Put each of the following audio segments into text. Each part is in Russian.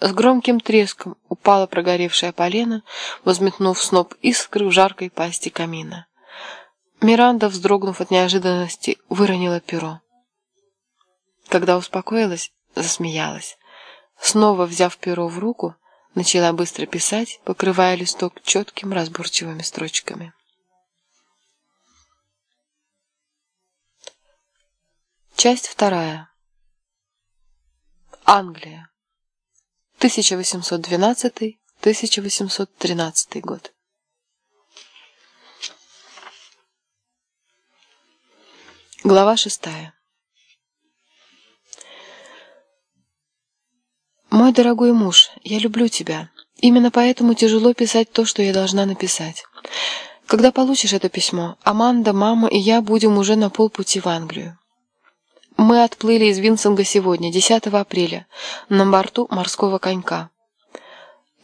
С громким треском упала прогоревшая полена, возметнув сноп искры в жаркой пасти камина. Миранда, вздрогнув от неожиданности, выронила перо. Когда успокоилась, засмеялась. Снова взяв перо в руку, начала быстро писать, покрывая листок четким разборчивыми строчками. Часть вторая. Англия. 1812-1813 год. Глава шестая. Мой дорогой муж, я люблю тебя. Именно поэтому тяжело писать то, что я должна написать. Когда получишь это письмо, Аманда, мама и я будем уже на полпути в Англию. Мы отплыли из Винсинга сегодня, 10 апреля, на борту морского конька.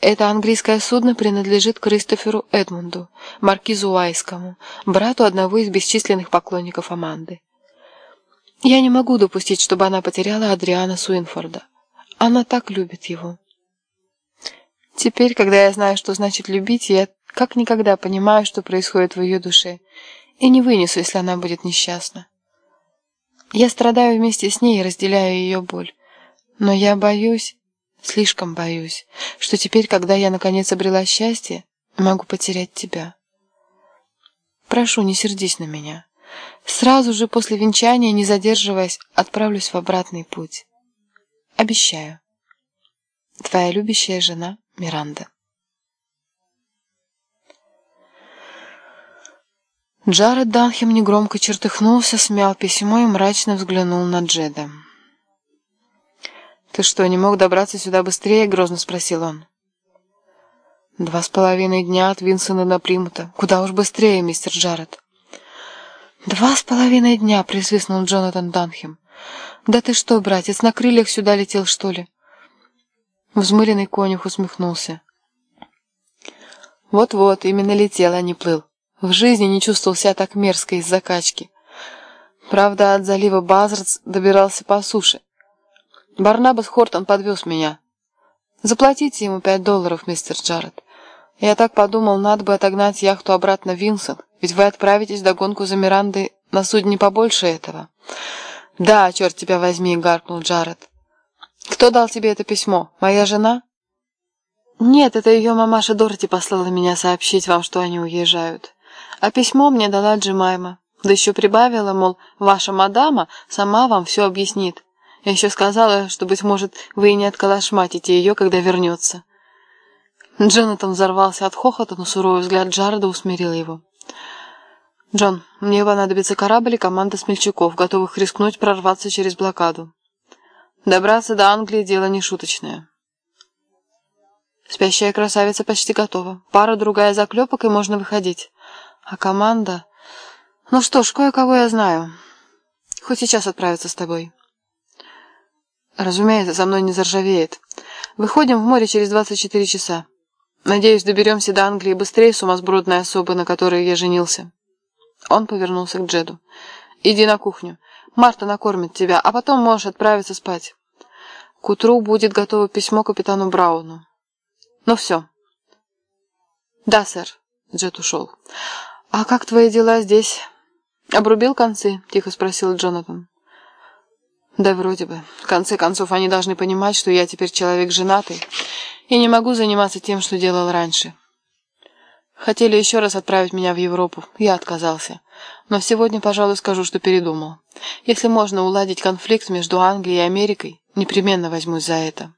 Это английское судно принадлежит Кристоферу Эдмунду, маркизу Уайскому, брату одного из бесчисленных поклонников Аманды. Я не могу допустить, чтобы она потеряла Адриана Суинфорда. Она так любит его. Теперь, когда я знаю, что значит любить, я как никогда понимаю, что происходит в ее душе, и не вынесу, если она будет несчастна. Я страдаю вместе с ней и разделяю ее боль. Но я боюсь, слишком боюсь, что теперь, когда я наконец обрела счастье, могу потерять тебя. Прошу, не сердись на меня. Сразу же после венчания, не задерживаясь, отправлюсь в обратный путь. Обещаю. Твоя любящая жена Миранда. Джаред Данхем негромко чертыхнулся, смял письмо и мрачно взглянул на Джеда. «Ты что, не мог добраться сюда быстрее?» — грозно спросил он. «Два с половиной дня от Винсона до Примута. Куда уж быстрее, мистер Джаред». «Два с половиной дня!» — присвистнул Джонатан Данхем. «Да ты что, братец, на крыльях сюда летел, что ли?» Взмыленный конюх усмехнулся. «Вот-вот, именно летел, а не плыл. В жизни не чувствовал себя так мерзко из закачки. Правда, от залива Базардс добирался по суше. Барнабас Хортон подвез меня. Заплатите ему пять долларов, мистер Джаред. Я так подумал, надо бы отогнать яхту обратно в Винсент, ведь вы отправитесь в догонку за Мирандой на судне побольше этого. Да, черт тебя возьми, гаркнул Джаред. Кто дал тебе это письмо? Моя жена? Нет, это ее мамаша Дороти послала меня сообщить вам, что они уезжают. А письмо мне дала Джимайма. Да еще прибавила, мол, ваша мадама сама вам все объяснит. Я еще сказала, что, быть может, вы и не отколошматите ее, когда вернется. Джонатан взорвался от хохота, но суровый взгляд Джареда усмирил его. «Джон, мне понадобится корабль и команда смельчаков, готовых рискнуть прорваться через блокаду. Добраться до Англии — дело не шуточное». Спящая красавица почти готова. Пара-другая заклепок, и можно выходить. А команда... Ну что ж, кое-кого я знаю. Хоть сейчас отправиться с тобой. Разумеется, со мной не заржавеет. Выходим в море через 24 часа. Надеюсь, доберемся до Англии быстрее сумасбродной особы, на которой я женился. Он повернулся к Джеду. Иди на кухню. Марта накормит тебя, а потом можешь отправиться спать. К утру будет готово письмо капитану Брауну. Ну все. Да, сэр. Джет ушел. «А как твои дела здесь?» «Обрубил концы?» — тихо спросил Джонатан. «Да вроде бы. В конце концов, они должны понимать, что я теперь человек женатый и не могу заниматься тем, что делал раньше. Хотели еще раз отправить меня в Европу. Я отказался. Но сегодня, пожалуй, скажу, что передумал. Если можно уладить конфликт между Англией и Америкой, непременно возьмусь за это.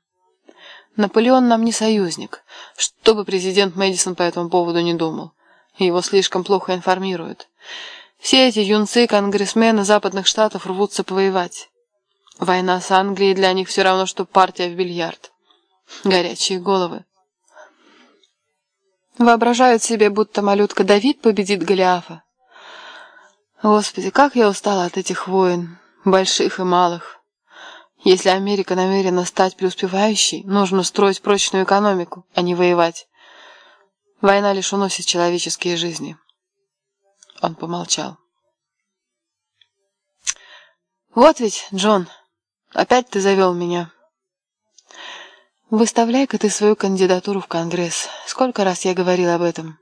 Наполеон нам не союзник, что бы президент Мэдисон по этому поводу не думал. Его слишком плохо информируют. Все эти юнцы, конгрессмены западных штатов рвутся повоевать. Война с Англией для них все равно, что партия в бильярд. Горячие головы. Воображают себе, будто малютка Давид победит Голиафа. Господи, как я устала от этих войн, больших и малых. Если Америка намерена стать преуспевающей, нужно строить прочную экономику, а не воевать. Война лишь уносит человеческие жизни. Он помолчал. Вот ведь, Джон, опять ты завел меня. Выставляй-ка ты свою кандидатуру в Конгресс. Сколько раз я говорил об этом.